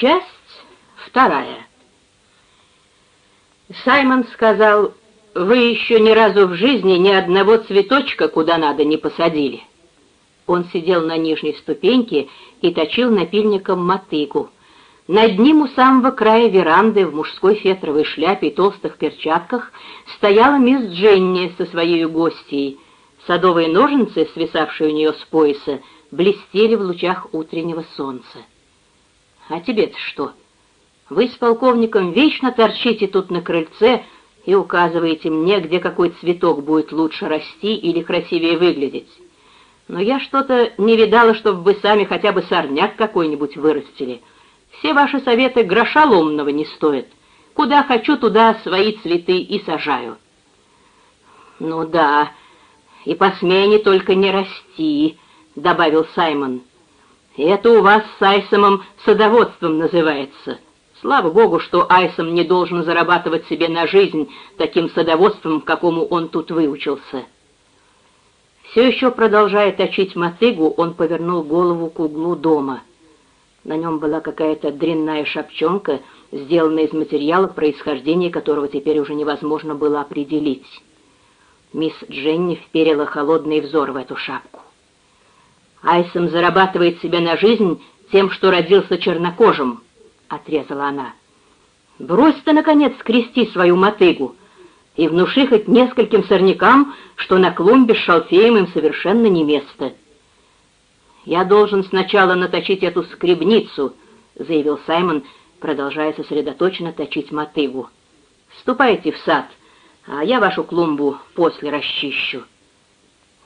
Часть вторая. Саймон сказал, вы еще ни разу в жизни ни одного цветочка куда надо не посадили. Он сидел на нижней ступеньке и точил напильником мотыгу. Над ним у самого края веранды в мужской фетровой шляпе и толстых перчатках стояла мисс Дженни со своей гостьей. Садовые ножницы, свисавшие у нее с пояса, блестели в лучах утреннего солнца. «А тебе-то что? Вы с полковником вечно торчите тут на крыльце и указываете мне, где какой цветок будет лучше расти или красивее выглядеть. Но я что-то не видала, чтобы вы сами хотя бы сорняк какой-нибудь вырастили. Все ваши советы гроша ломного не стоят. Куда хочу, туда свои цветы и сажаю». «Ну да, и посмей они только не расти», — добавил Саймон. «Это у вас с Айсомом садоводством называется. Слава богу, что Айсом не должен зарабатывать себе на жизнь таким садоводством, какому он тут выучился». Все еще продолжая точить мотыгу, он повернул голову к углу дома. На нем была какая-то дрянная шапчонка, сделанная из материала, происхождение которого теперь уже невозможно было определить. Мисс Дженни вперила холодный взор в эту шапку. Айсом зарабатывает себе на жизнь тем, что родился чернокожим», — отрезала она. «Брось ты, наконец, скрести свою мотыгу и внуши хоть нескольким сорнякам, что на клумбе с шалфеем им совершенно не место». «Я должен сначала наточить эту скребницу», — заявил Саймон, продолжая сосредоточенно точить мотыгу. «Ступайте в сад, а я вашу клумбу после расчищу».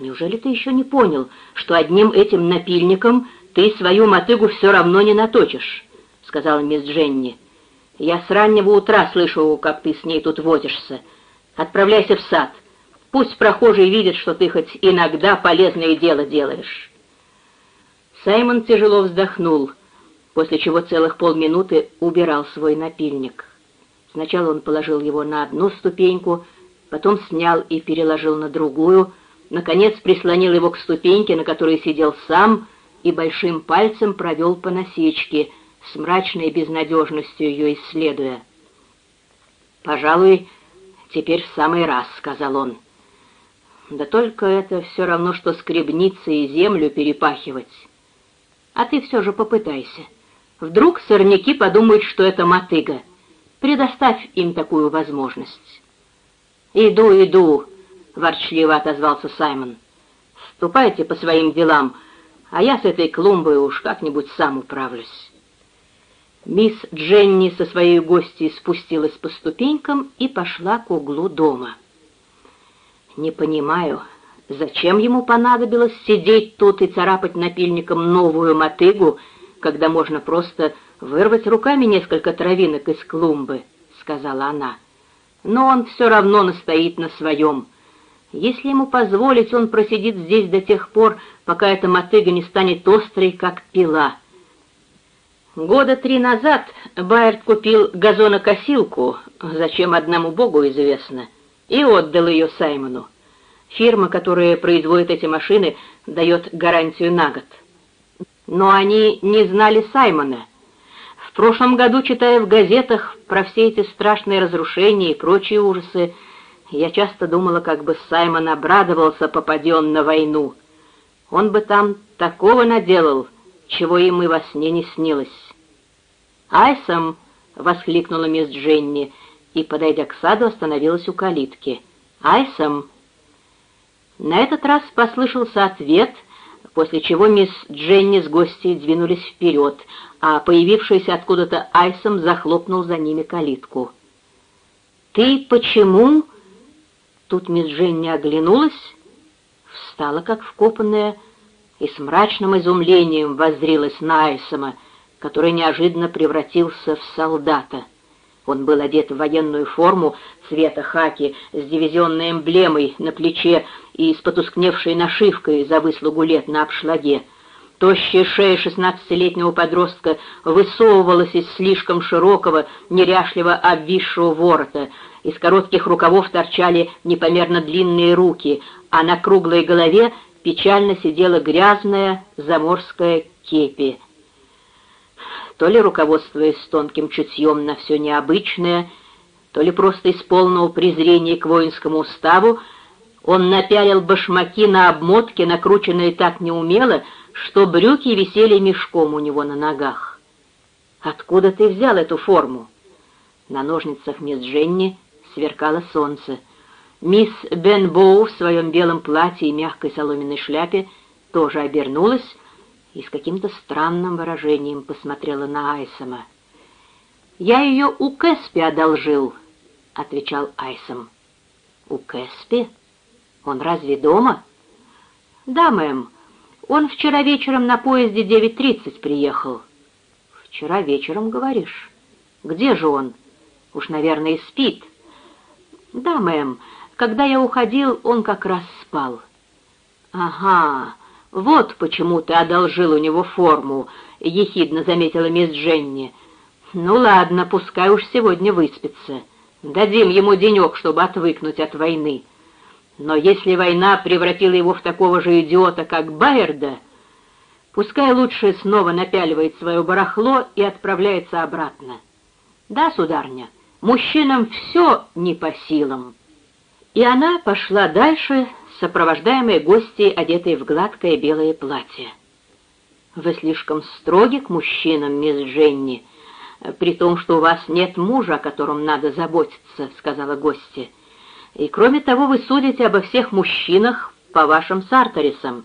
Неужели ты еще не понял, что одним этим напильником ты свою мотыгу все равно не наточишь?» — сказала мисс Дженни. «Я с раннего утра слышу, как ты с ней тут возишься. Отправляйся в сад. Пусть прохожие видят, что ты хоть иногда полезное дело делаешь». Саймон тяжело вздохнул, после чего целых полминуты убирал свой напильник. Сначала он положил его на одну ступеньку, потом снял и переложил на другую — наконец прислонил его к ступеньке, на которой сидел сам, и большим пальцем провел по насечке, с мрачной безнадежностью ее исследуя. «Пожалуй, теперь в самый раз», — сказал он. «Да только это все равно, что скребницы и землю перепахивать. А ты все же попытайся. Вдруг сорняки подумают, что это мотыга. Предоставь им такую возможность». «Иду, иду», — ворчливо отозвался Саймон. «Ступайте по своим делам, а я с этой клумбой уж как-нибудь сам управлюсь». Мисс Дженни со своей гостьей спустилась по ступенькам и пошла к углу дома. «Не понимаю, зачем ему понадобилось сидеть тут и царапать напильником новую мотыгу, когда можно просто вырвать руками несколько травинок из клумбы», — сказала она. «Но он все равно настоит на своем». Если ему позволить, он просидит здесь до тех пор, пока эта мотыга не станет острой, как пила. Года три назад Байерт купил газонокосилку, зачем одному богу известно, и отдал ее Саймону. Фирма, которая производит эти машины, дает гарантию на год. Но они не знали Саймона. В прошлом году, читая в газетах про все эти страшные разрушения и прочие ужасы, я часто думала, как бы Саймон обрадовался, попаден на войну. Он бы там такого наделал, чего им и во сне не снилось. «Айсом!» — воскликнула мисс Дженни и, подойдя к саду, остановилась у калитки. «Айсом!» На этот раз послышался ответ, после чего мисс Дженни с гостей двинулись вперед, а появившийся откуда-то Айсом захлопнул за ними калитку. «Ты почему?» Тут мисс Женни оглянулась, встала как вкопанная и с мрачным изумлением воззрилась на Айсома, который неожиданно превратился в солдата. Он был одет в военную форму цвета хаки с дивизионной эмблемой на плече и с потускневшей нашивкой за выслугу лет на обшлаге. Тощая шея шестнадцатилетнего подростка высовывалась из слишком широкого, неряшливо обвисшего ворота, из коротких рукавов торчали непомерно длинные руки, а на круглой голове печально сидела грязная заморская кепи. То ли руководствуясь тонким чутьем на все необычное, то ли просто из полного презрения к воинскому уставу, он напялил башмаки на обмотки, накрученные так неумело, что брюки висели мешком у него на ногах. «Откуда ты взял эту форму?» На ножницах мисс Дженни сверкало солнце. Мисс Бен Боу в своем белом платье и мягкой соломенной шляпе тоже обернулась и с каким-то странным выражением посмотрела на Айсома. «Я ее у Кэспи одолжил», — отвечал Айсом. «У Кэспи? Он разве дома?» «Да, мэм. Он вчера вечером на поезде 9.30 приехал». «Вчера вечером, говоришь? Где же он? Уж, наверное, спит». «Да, мэм. Когда я уходил, он как раз спал». «Ага, вот почему ты одолжил у него форму», — ехидно заметила мисс Дженни. «Ну ладно, пускай уж сегодня выспится. Дадим ему денек, чтобы отвыкнуть от войны. Но если война превратила его в такого же идиота, как Байерда, пускай лучше снова напяливает свое барахло и отправляется обратно. Да, сударня, мужчинам все не по силам». И она пошла дальше, сопровождаемые гости, одетые в гладкое белое платье. «Вы слишком строги к мужчинам, мисс Дженни, при том, что у вас нет мужа, о котором надо заботиться», — сказала гостья. «И кроме того, вы судите обо всех мужчинах по вашим сарторисам».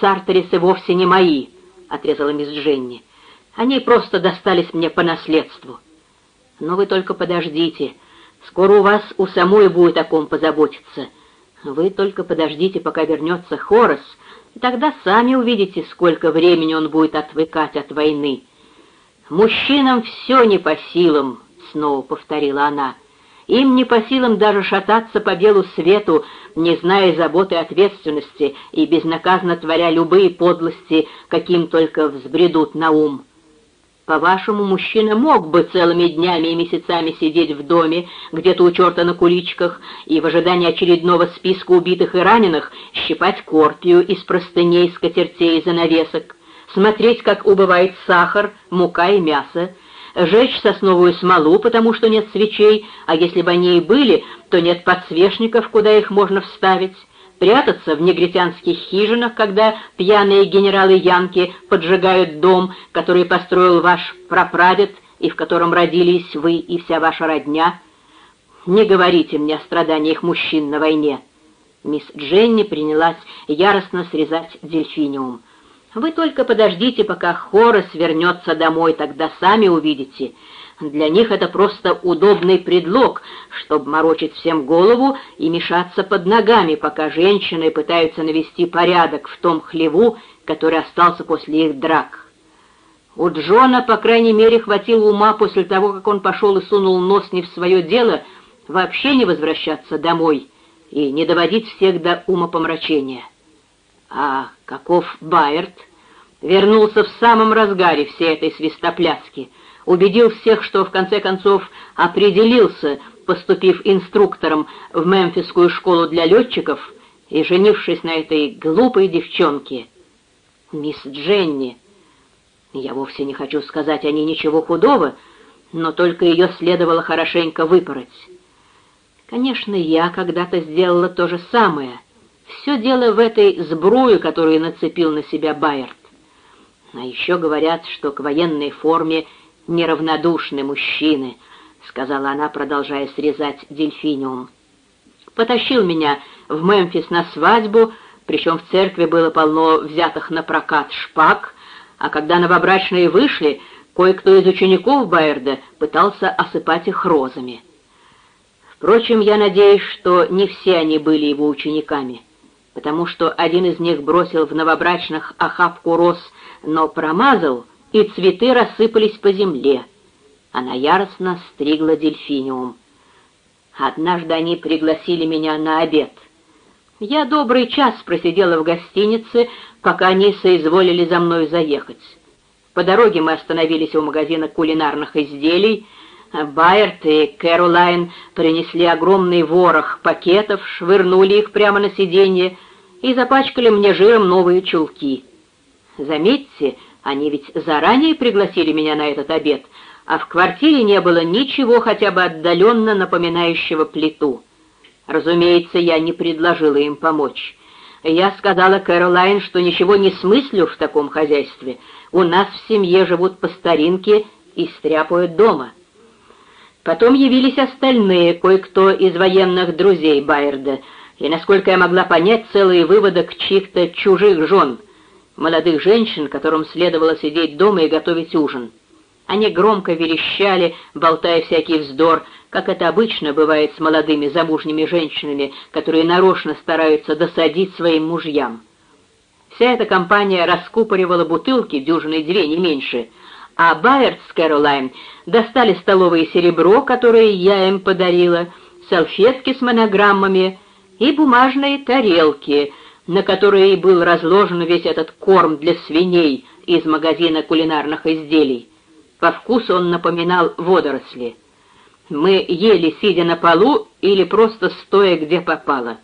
«Сарторисы вовсе не мои», — отрезала мисс Дженни. «Они просто достались мне по наследству». «Но вы только подождите. Скоро у вас у самой будет о ком позаботиться. Вы только подождите, пока вернется Хорос, и тогда сами увидите, сколько времени он будет отвыкать от войны. «Мужчинам все не по силам», — снова повторила она. «Им не по силам даже шататься по белу свету, не зная заботы и ответственности и безнаказанно творя любые подлости, каким только взбредут на ум. По-вашему, мужчина мог бы целыми днями и месяцами сидеть в доме, где-то у черта на куличках, и в ожидании очередного списка убитых и раненых щипать корпию из простыней, скатертей и занавесок, смотреть, как убывает сахар, мука и мясо, жечь сосновую смолу, потому что нет свечей, а если бы они и были, то нет подсвечников, куда их можно вставить, прятаться в негритянских хижинах, когда пьяные генералы Янки поджигают дом, который построил ваш прапрадед и в котором родились вы и вся ваша родня. Не говорите мне о страданиях мужчин на войне. Мисс Дженни принялась яростно срезать дельфиниум. Вы только подождите, пока Хорос вернется домой, тогда сами увидите. Для них это просто удобный предлог, чтобы морочить всем голову и мешаться под ногами, пока женщины пытаются навести порядок в том хлеву, который остался после их драк. У Джона, по крайней мере, хватило ума после того, как он пошел и сунул нос не в свое дело, вообще не возвращаться домой и не доводить всех до умопомрачения. А каков Байерт? Вернулся в самом разгаре всей этой свистопляски — убедил всех, что в конце концов определился, поступив инструктором в Мемфисскую школу для летчиков и женившись на этой глупой девчонке. Мисс Дженни. Я вовсе не хочу сказать о ней ничего худого, но только ее следовало хорошенько выпороть. Конечно, я когда-то сделала то же самое. Все дело в этой сбруе, которую нацепил на себя Байерт. А еще говорят, что к военной форме неравнодушны мужчины», — сказала она, продолжая срезать дельфиниум. «Потащил меня в Мемфис на свадьбу, причем в церкви было полно взятых на прокат шпаг, а когда новобрачные вышли, кое-кто из учеников Байерда пытался осыпать их розами. Впрочем, я надеюсь, что не все они были его учениками, потому что один из них бросил в новобрачных охапку роз, но промазал — и цветы рассыпались по земле. Она яростно стригла дельфиниум. Однажды они пригласили меня на обед. Я добрый час просидела в гостинице, пока они соизволили за мной заехать. По дороге мы остановились у магазина кулинарных изделий. Байерт и Кэролайн принесли огромный ворох пакетов, швырнули их прямо на сиденье и запачкали мне жиром новые чулки. Заметьте, Они ведь заранее пригласили меня на этот обед, а в квартире не было ничего хотя бы отдаленно напоминающего плиту. Разумеется, я не предложила им помочь. Я сказала Кэролайн, что ничего не смыслю в таком хозяйстве. У нас в семье живут по старинке и стряпают дома. Потом явились остальные, кое-кто из военных друзей Байерда, и, насколько я могла понять, целый выводок чьих-то чужих жен, молодых женщин, которым следовало сидеть дома и готовить ужин. Они громко верещали, болтая всякий вздор, как это обычно бывает с молодыми замужними женщинами, которые нарочно стараются досадить своим мужьям. Вся эта компания раскупоривала бутылки, дюжины две, не меньше, а Байерт с Кэролайн достали столовое серебро, которое я им подарила, салфетки с монограммами и бумажные тарелки, на которые был разложен весь этот корм для свиней из магазина кулинарных изделий. По вкусу он напоминал водоросли. Мы ели, сидя на полу или просто стоя, где попало.